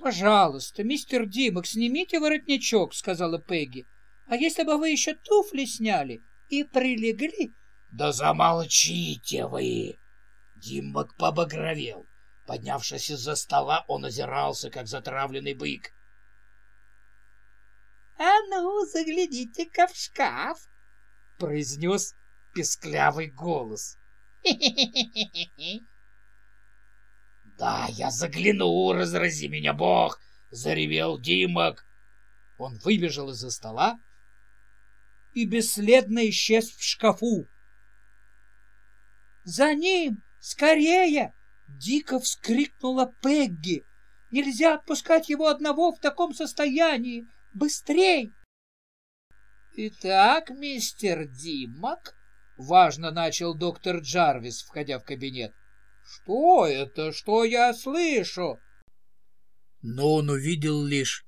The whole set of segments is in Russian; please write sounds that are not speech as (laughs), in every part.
Пожалуйста, мистер Димок, снимите воротничок, сказала Пегги. А если бы вы еще туфли сняли и прилегли? Да замолчите вы! Димок побагровел. Поднявшись из-за стола, он озирался, как затравленный бык. — А ну, заглядите-ка в шкаф! — произнес песклявый голос. (laughs) (laughs) «Да, я загляну, разрази меня Бог!» — заревел Димок. Он выбежал из-за стола и бесследно исчез в шкафу. «За ним! Скорее!» — дико вскрикнула Пегги. «Нельзя отпускать его одного в таком состоянии! Быстрей!» «Итак, мистер Димок», — важно начал доктор Джарвис, входя в кабинет, что это? Что я слышу? Но он увидел лишь,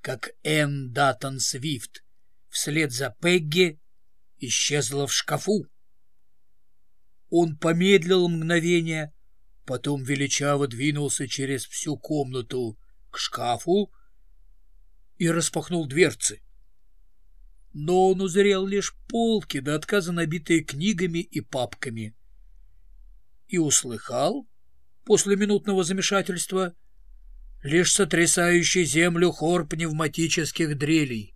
как Энн Даттон Свифт вслед за Пегги исчезла в шкафу. Он помедлил мгновение, потом величаво двинулся через всю комнату к шкафу и распахнул дверцы. Но он узрел лишь полки до отказа набитые книгами и папками и услыхал, после минутного замешательства, лишь сотрясающий землю хор пневматических дрелей.